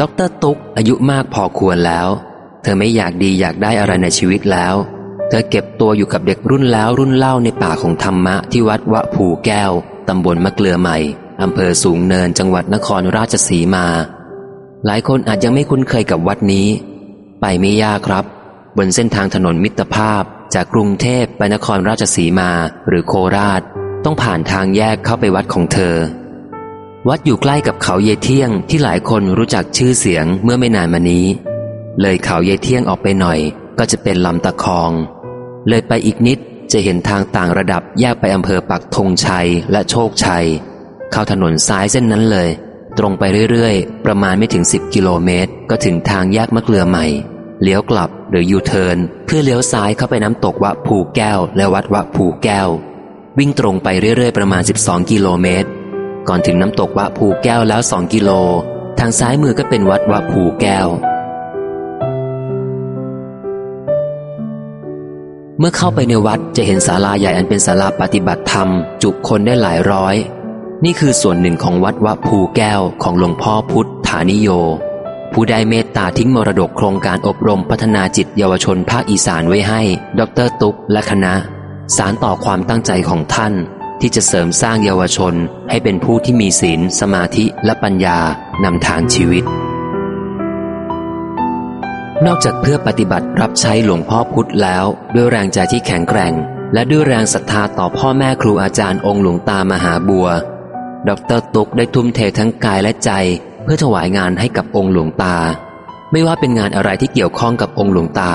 ดรตุ๊กอายุมากพอควรแล้ว เธอไม่อยากดีอยากได้อะไรในชีวิตแล้ว เธอเก็บตัวอยู่กับเด็กรุ่นแล้วรุ่นเล่าในป่าของธรรมะที่วัดวะผูแก้ว ตำบลมะเกลือใหม่อำเภอสูงเนินจังหวัดนครราชสีมา หลายคนอาจยังไม่คุ้นเคยกับวัดนี้ ไปไม่ยากครับ บนเส้นทางถนนมิตรภาพจากกรุงเทพไปนครราชสีมาหรือโคราช ต้องผ่านทางแยกเข้าไปวัดของเธอ วัดอยู่ใกล้กับเขาเยเที่ยงที่หลายคนรู้จักชื่อเสียงเมื่อไม่นานมานี้ เลยเขาเยเที่ยงออกไปหน่อย ก็จะเป็นลำตะคอง เลยไปอีกนิดจะเห็นทางต่างระดับแยกไปอำเภอปักธงชัยและโชคชัย เข้าถนนซ้ายเส้นนั้นเลย ตรงไปเรื่อยๆ ประมาณไม่ถึง 10 กิโลเมตร ก็ถึงทางแยกมะเกลือใหม่ เลี้ยวกลับหรือยูเทิร์นเพื่อเลี้ยวซ้ายเข้าไปน้ำตกวะผูแก้ว และวัดวะผูแก้ว วิ่งตรงไปเรื่อยๆ ประมาณ 12 กิโลเมตร ก่อนถึงน้ำตกวะผูแก้วแล้ว2กิโล ทางซ้ายมือก็เป็นวัดวะผูแก้ว เมื่อเข้าไปในวัดจะเห็นศาลาใหญ่อันเป็นศาลาปฏิบัติธรรม จุคนได้หลายร้อย นี่คือส่วนหนึ่งของวัดวะภูแก้วของหลวงพ่อพุทธานิโย ผู้ได้เมตตาทิ้งมรดกโครงการอบรมพัฒนาจิตเยาวชนภาคอีสานไว้ให้ ดรตุ๊กและคณะ สารต่อความตั้งใจของท่าน ที่จะเสริมสร้างเยาวชนให้เป็นผู้ที่มีศีล สมาธิและปัญญานำทางชีวิต นอกจากเพื่อปฏิบัติรับใช้หลวงพ่อพุธแล้ว ด้วยแรงใจที่แข็งแกร่ง และด้วยแรงศรัทธาต่อพ่อแม่ครูอาจารย์องค์หลวงตามหาบัว ดรตุกได้ทุ่มเททั้งกายและใจ เพื่อถวายงานให้กับองค์หลวงตา ไม่ว่าเป็นงานอะไรที่เกี่ยวข้องกับองค์หลวงตา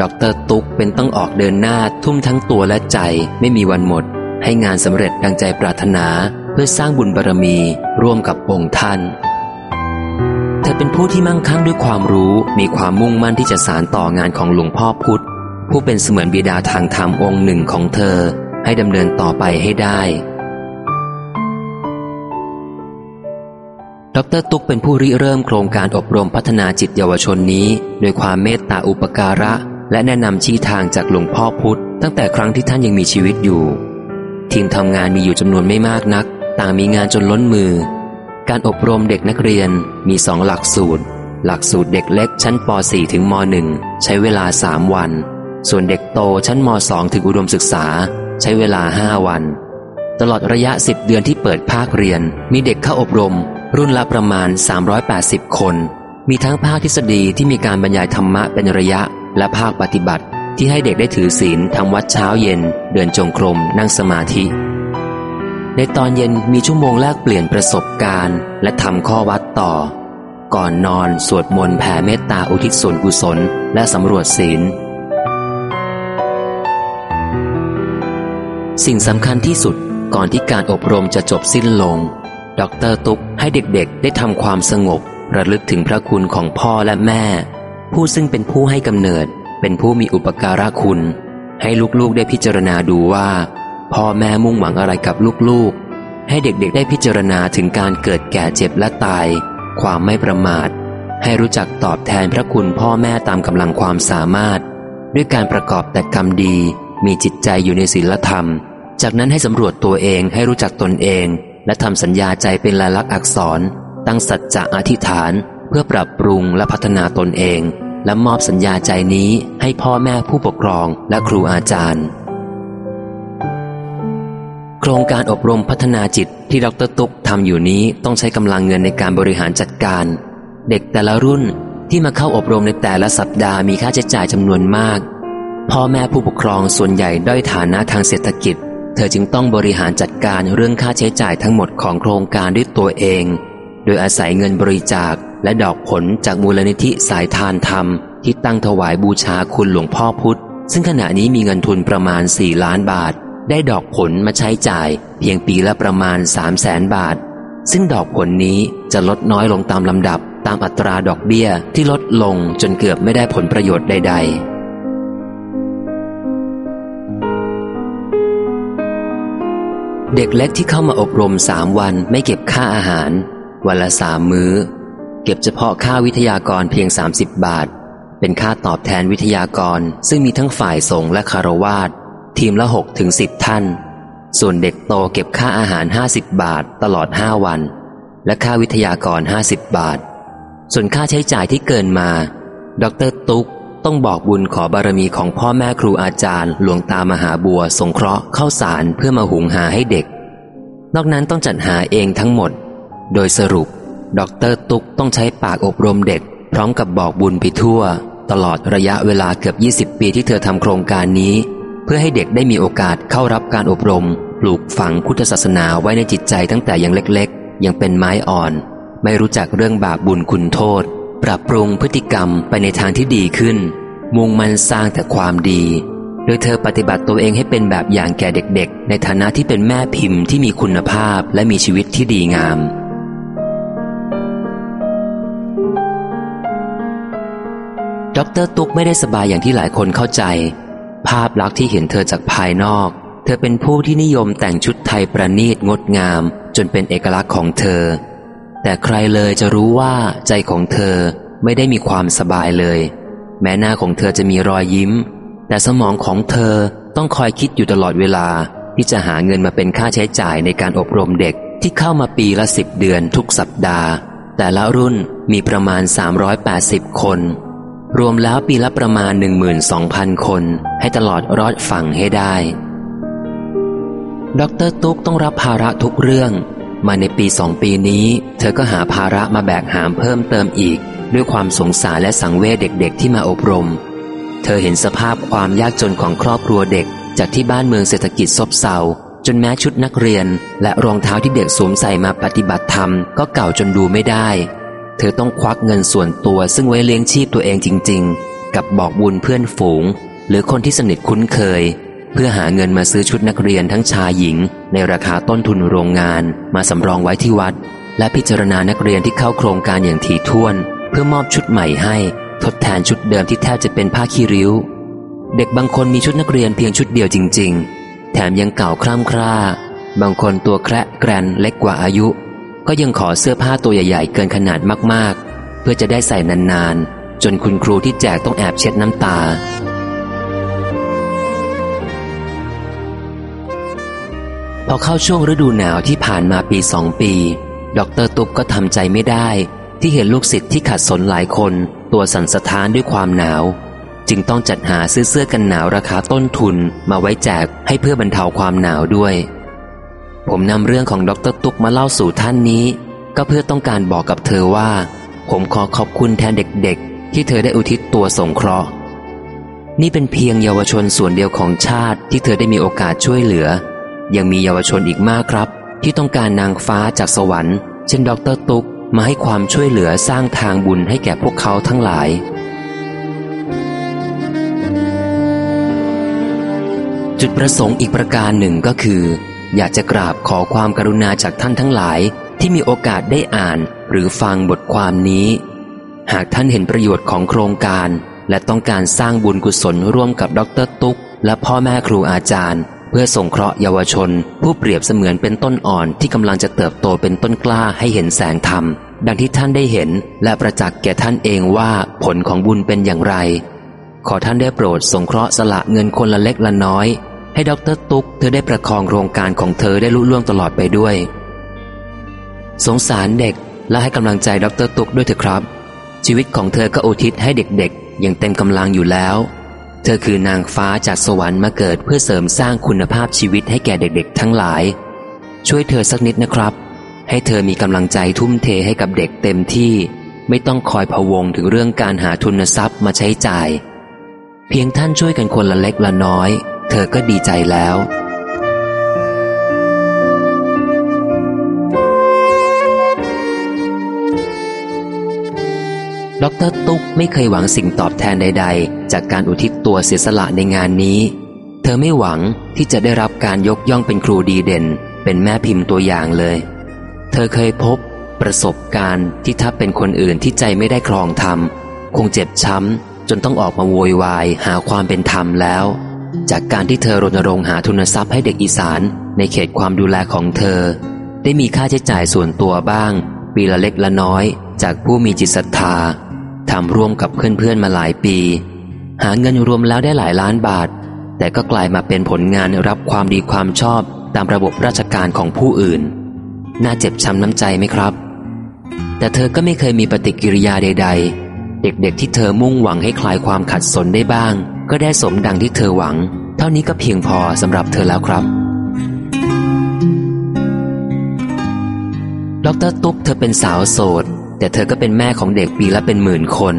ดรตุกเป็นต้องออกเดินหน้าทุ่มทั้งตัวและใจไม่มีวันหมด ให้งานสำเร็จดังใจปรารถนาเพื่อสร้างบุญบารมีร่วมกับองค์ท่าน เธอเป็นผู้ที่มั่งคั่งด้วยความรู้มีความมุ่งมั่นที่จะสารต่องานของหลวงพ่อพุธ ผู้เป็นเสมือนบิดาทางธรรมองค์หนึ่งของเธอให้ดำเนินต่อไปให้ได้ ดรตุกเป็นผู้ริเริ่มโครงการอบรมพัฒนาจิตเยาวชนนี้โดยความเมตตาอุปการะ และแนะนำชี้ทางจากหลวงพ่อพุธ ตั้งแต่ครั้งที่ท่านยังมีชีวิตอยู่ ทีมทำงานมีอยู่จำนวนไม่มากนัก ต่างมีงานจนล้นมือ การอบรมเด็กนักเรียนมีสองหลักสูตร หลักสูตรเด็กเล็กชั้นป .4 ถึงม .1 ใช้เวลา 3 วัน ส่วนเด็กโตชั้นม .2 ถึงอุดมศึกษา ใช้เวลา 5 วัน ตลอดระยะ 10 เดือนที่เปิดภาคเรียน มีเด็กเข้าอบรม รุ่นละประมาณ 380 คน มีทั้งภาคทฤษฎีที่มีการบรรยายธรรมะเป็นระยะ และภาคปฏิบัติ ที่ให้เด็กได้ถือศีลทำวัดเช้าเย็น เดินจงกรมนั่งสมาธิ ในตอนเย็นมีชั่วโมงแลกเปลี่ยนประสบการณ์ และทำข้อวัดต่อ ก่อนนอนสวดมนต์แผ่เมตตาอุทิศส่วนกุศล และสำรวจศีล สิ่งสำคัญที่สุดก่อนที่การอบรมจะจบสิ้นลง ดรตุกให้เด็กๆ ได้ทำความสงบ ระลึกถึงพระคุณของพ่อและแม่ ผู้ซึ่งเป็นผู้ให้กำเนิด เป็นผู้มีอุปการะคุณ ให้ลูกๆได้พิจารณาดูว่า พ่อแม่มุ่งหวังอะไรกับลูกๆ ให้เด็กๆได้พิจารณาถึงการเกิดแก่เจ็บและตาย ความไม่ประมาท ให้รู้จักตอบแทนพระคุณพ่อแม่ตามกำลังความสามารถ ด้วยการประกอบแต่กรรมดี มีจิตใจอยู่ในศีลธรรม จากนั้นให้สำรวจตัวเองให้รู้จักตนเอง และทำสัญญาใจเป็นลายลักษณ์อักษร ตั้งสัจจะอธิษฐาน เพื่อปรับปรุงและพัฒนาตนเอง และมอบสัญญาใจนี้ให้พ่อแม่ผู้ปกครองและครูอาจารย์ โครงการอบรมพัฒนาจิตที่ดรตุกทำอยู่นี้ต้องใช้กำลังเงินในการบริหารจัดการ เด็กแต่ละรุ่นที่มาเข้าอบรมในแต่ละสัปดาห์มีค่าใช้จ่ายจำนวนมาก พ่อแม่ผู้ปกครองส่วนใหญ่ด้อยฐานะทางเศรษฐกิจ เธอจึงต้องบริหารจัดการเรื่องค่าใช้จ่ายทั้งหมดของโครงการด้วยตัวเอง โดยอาศัยเงินบริจาค และดอกผลจากมูลนิธิสายทานธรรม ที่ตั้งถวายบูชาคุณหลวงพ่อพุธ ซึ่งขณะนี้มีเงินทุนประมาณ 4 ล้านบาท ได้ดอกผลมาใช้จ่าย เพียงปีละประมาณ 3 0 0แสนบาท ซึ่งดอกผลนี้จะลดน้อยลงตามลำดับ ตามอัตราดอกเบี้ยที่ลดลงจนเกือบไม่ได้ผลประโยชน์ใด ๆเด็กเล็กที่เข้ามาอบรมสามวันไม่เก็บค่าอาหาร วันละสามมื้อ เก็บเฉพาะค่าวิทยากรเพียง 30 บาท เป็นค่าตอบแทนวิทยากรซึ่งมีทั้งฝ่ายสงฆ์และคารวาสทีมละ6ถึง10 ท่าน ส่วนเด็กโตเก็บค่าอาหาร 50 บาทตลอด 5 วัน และค่าวิทยากร 50 บาท ส่วนค่าใช้จ่ายที่เกินมา ดรตุ๊กต้องบอกบุญขอบารมีของพ่อแม่ครูอาจารย์ หลวงตามหาบัว สงเคราะห์เข้าสารเพื่อมาหุงหาให้เด็ก นอกนั้นต้องจัดหาเองทั้งหมด โดยสรุป ดอกเตอร์ตุ๊กต้องใช้ปากอบรมเด็ก พร้อมกับบอกบุญไปทั่ว ตลอดระยะเวลาเกือบ 20 ปีที่เธอทำโครงการนี้ เพื่อให้เด็กได้มีโอกาสเข้ารับการอบรม ปลูกฝังพุทธศาสนาไว้ในจิตใจตั้งแต่ยังเล็กๆ ยังเป็นไม้อ่อน ไม่รู้จักเรื่องบาปบุญคุณโทษ ปรับปรุงพฤติกรรมไปในทางที่ดีขึ้น มุ่งมันสร้างแต่ความดีโดยเธอปฏิบัติตัวเองให้เป็นแบบอย่างแก่เด็กๆ ในฐานะที่เป็นแม่พิมพ์ที่มีคุณภาพและมีชีวิตที่ดีงาม ดรตุกไม่ได้สบายอย่างที่หลายคนเข้าใจ ภาพลักษณ์ที่เห็นเธอจากภายนอก เธอเป็นผู้ที่นิยมแต่งชุดไทยประณีตงดงาม จนเป็นเอกลักษณ์ของเธอ แต่ใครเลยจะรู้ว่าใจของเธอไม่ได้มีความสบายเลย แม้หน้าของเธอจะมีรอยยิ้ม แต่สมองของเธอต้องคอยคิดอยู่ตลอดเวลา ที่จะหาเงินมาเป็นค่าใช้จ่ายในการอบรมเด็กที่เข้ามาปีละสิบเดือนทุกสัปดาห์ แต่ละรุ่นมีประมาณ 380 คน รวมแล้วปีละประมาณ 12,000 คนให้ตลอดรอดฝั่งให้ได้ ดรตุ๊กต้องรับภาระทุกเรื่อง มาในปีสองปีนี้ เธอก็หาภาระมาแบกหามเพิ่มเติมอีก ด้วยความสงสารและสังเวชเด็กๆ ที่มาอบรม เธอเห็นสภาพความยากจนของครอบครัวเด็ก จากที่บ้านเมืองเศรษฐกิจซบเซาจนแม้ชุดนักเรียน และรองเท้าที่เด็กสวมใส่มาปฏิบัติธรรมก็เก่าจนดูไม่ได้ เธอต้องควักเงินส่วนตัวซึ่งไว้เลี้ยงชีพตัวเองจริง ๆ กับบอกบุญเพื่อนฝูง หรือคนที่สนิทคุ้นเคย เพื่อหาเงินมาซื้อชุดนักเรียนทั้งชายหญิง ในราคาต้นทุนโรงงาน มาสำรองไว้ที่วัด และพิจารณานักเรียนที่เข้าโครงการอย่างถี่ถ้วน เพื่อมอบชุดใหม่ให้ ทดแทนชุดเดิมที่แทบจะเป็นผ้าขี้ริ้ว เด็กบางคนมีชุดนักเรียนเพียงชุดเดียวจริงๆ แถมยังเก่าคร่ำคร่า บางคนตัวแคระแกรนเล็กกว่าอายุ ก็ยังขอเสื้อผ้าตัวใหญ่ๆ เกินขนาดมากๆ เพื่อจะได้ใส่นานๆ จนคุณครูที่แจกต้องแอบเช็ดน้ำตา พอเข้าช่วงฤดูหนาวที่ผ่านมาปีสองปีดรตุ๊กก็ทำใจไม่ได้ ที่เห็นลูกศิษย์ที่ขัดสนหลายคนตัวสั่นสะท้านด้วยความหนาว จึงต้องจัดหาซื้อเสื้อกันหนาวราคาต้นทุนมาไว้แจกให้เพื่อบรรเทาความหนาวด้วย ผมนำเรื่องของดรตุ๊กมาเล่าสู่ท่านนี้ ก็เพื่อต้องการบอกกับเธอว่า ผมขอขอบคุณแทนเด็กๆ ที่เธอได้อุทิศตัวสงเคราะห์ นี่เป็นเพียงเยาวชนส่วนเดียวของชาติที่เธอได้มีโอกาสช่วยเหลือ ยังมีเยาวชนอีกมากครับ ที่ต้องการนางฟ้าจากสวรรค์เช่น ดรตุ๊กมาให้ความช่วยเหลือสร้างทางบุญให้แก่พวกเขาทั้งหลายจุดประสงค์อีกประการหนึ่งก็คือ อยากจะกราบขอความกรุณาจากท่านทั้งหลายที่มีโอกาสได้อ่านหรือฟังบทความนี้ หากท่านเห็นประโยชน์ของโครงการ และต้องการสร้างบุญกุศลร่วมกับดรตุ๊ก และพ่อแม่ครูอาจารย์ เพื่อส่งเคราะห์เยาวชน ผู้เปรียบเสมือนเป็นต้นอ่อนที่กำลังจะเติบโตเป็นต้นกล้าให้เห็นแสงธรรม ดังที่ท่านได้เห็นและประจักษ์แก่ท่านเองว่าผลของบุญเป็นอย่างไร ขอท่านได้โปรดสงเคราะห์สละเงินคนละเล็กละน้อย ให้ดรตุ๊กเธอได้ประคองโครงการของเธอได้ลุล่วงตลอดไปด้วย สงสารเด็กและให้กำลังใจดรตุ๊กด้วยเถอะครับ ชีวิตของเธอก็อุทิศให้เด็กๆ อย่างเต็มกำลังอยู่แล้ว เธอคือนางฟ้าจากสวรรค์มาเกิดเพื่อเสริมสร้างคุณภาพชีวิตให้แก่เด็กๆ ทั้งหลาย ช่วยเธอสักนิดนะครับ ให้เธอมีกำลังใจทุ่มเทให้กับเด็กเต็มที่ไม่ต้องคอยพะวงถึงเรื่องการหาทุนทรัพย์มาใช้จ่าย เพียงท่านช่วยกันคนละเล็กละน้อย เธอก็ดีใจแล้ว ดรตุ๊กไม่เคยหวังสิ่งตอบแทนใด ๆ จากการอุทิศตัวเสียสละในงานนี้ เธอไม่หวังที่จะได้รับการยกย่องเป็นครูดีเด่น เป็นแม่พิมพ์ตัวอย่างเลย เธอเคยพบ ประสบการณ์ที่ถ้าเป็นคนอื่นที่ใจไม่ได้ครองธรรม คงเจ็บช้ำจนต้องออกมาโวยวายหาความเป็นธรรมแล้ว จากการที่เธอรณรงค์หาทุนทรัพย์ให้เด็กอีสานในเขตความดูแลของเธอ ได้มีค่าใช้จ่ายส่วนตัวบ้าง ปีละเล็กละน้อย จากผู้มีจิตศรัทธาทำร่วมกับเพื่อนๆมาหลายปี หาเงินรวมแล้วได้หลายล้านบาท แต่ก็กลายมาเป็นผลงานรับความดีความชอบตามระบบราชการของผู้อื่น น่าเจ็บช้ำน้ำใจไหมครับ แต่เธอก็ไม่เคยมีปฏิกิริยาใด ๆ เด็กๆที่เธอมุ่งหวังให้คลายความขัดสนได้บ้าง ก็ได้สมดังที่เธอหวัง เท่านี้ก็เพียงพอสำหรับเธอแล้วครับ ดรตุ๊กเธอเป็นสาวโสด แต่เธอก็เป็นแม่ของเด็กปีละเป็นหมื่นคน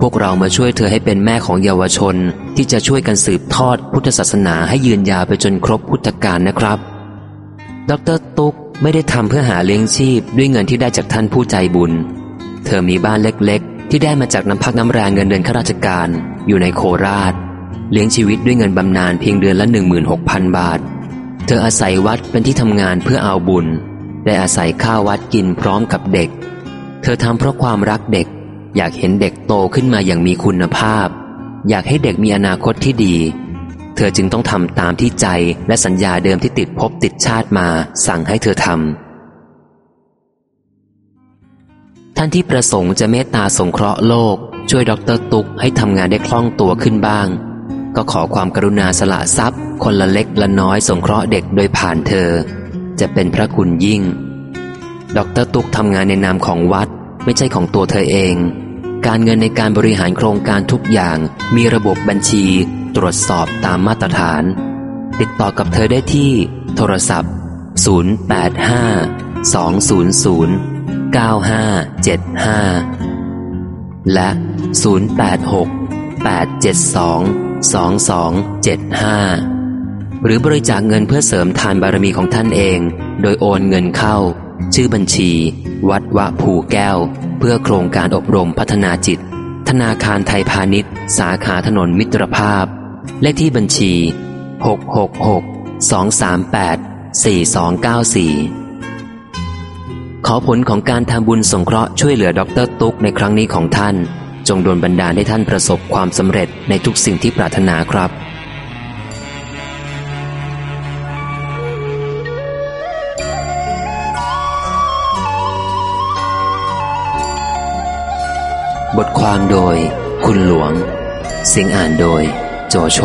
พวกเรามาช่วยเธอให้เป็นแม่ของเยาวชน ที่จะช่วยกันสืบทอดพุทธศาสนาให้ยืนยาวไปจนครบพุทธกาลนะครับ ดรตุ๊กไม่ได้ทำเพื่อหาเลี้ยงชีพด้วยเงินที่ได้จากท่านผู้ใจบุญ เธอมีบ้านเล็กๆ ที่ได้มาจากน้ำพักน้ำแรงเงินเดือนข้าราชการ อยู่ในโคราช เลี้ยงชีวิตด้วยเงินบำนาญเพียงเดือนละ 16,000 บาท เธออาศัยวัดเป็นที่ทำงานเพื่อเอาบุญ ได้อาศัยข้าววัดกินพร้อมกับเด็ก เธอทำเพราะความรักเด็ก อยากเห็นเด็กโตขึ้นมาอย่างมีคุณภาพ อยากให้เด็กมีอนาคตที่ดี เธอจึงต้องทำตามที่ใจและสัญญาเดิมที่ติดภพติดชาติมา สั่งให้เธอทำ ท่านที่ประสงค์จะเมตตาสงเคราะห์โลก ช่วยดรตุกให้ทำงานได้คล่องตัวขึ้นบ้าง ก็ขอความกรุณาสละทรัพย์ คนละเล็กละน้อยสงเคราะห์เด็กโดยผ่านเธอ จะเป็นพระคุณยิ่ง ดรตุกทำงานในนามของวัด ไม่ใช่ของตัวเธอเอง การเงินในการบริหารโครงการทุกอย่าง มีระบบบัญชี ตรวจสอบตามมาตรฐาน ติดต่อกับเธอได้ที่ โทรศัพท์ 085 200 9575 และ 086 872 2275 หรือบริจาคเงินเพื่อเสริมทานบารมีของท่านเอง โดยโอนเงินเข้า ชื่อบัญชี วัดวะภูแก้ว เพื่อโครงการอบรมพัฒนาจิต ธนาคารไทยพาณิชย์ สาขาถนนมิตรภาพ เลขที่บัญชี 666 238 4294 ขอผลของการทำบุญสงเคราะห์ช่วยเหลือดรตุ๊กในครั้งนี้ของท่าน จงโดนบันดาลให้ท่านประสบความสำเร็จในทุกสิ่งที่ปรารถนาครับบทความโดย คุณหลวง เสียงอ่านโดย โจโฉ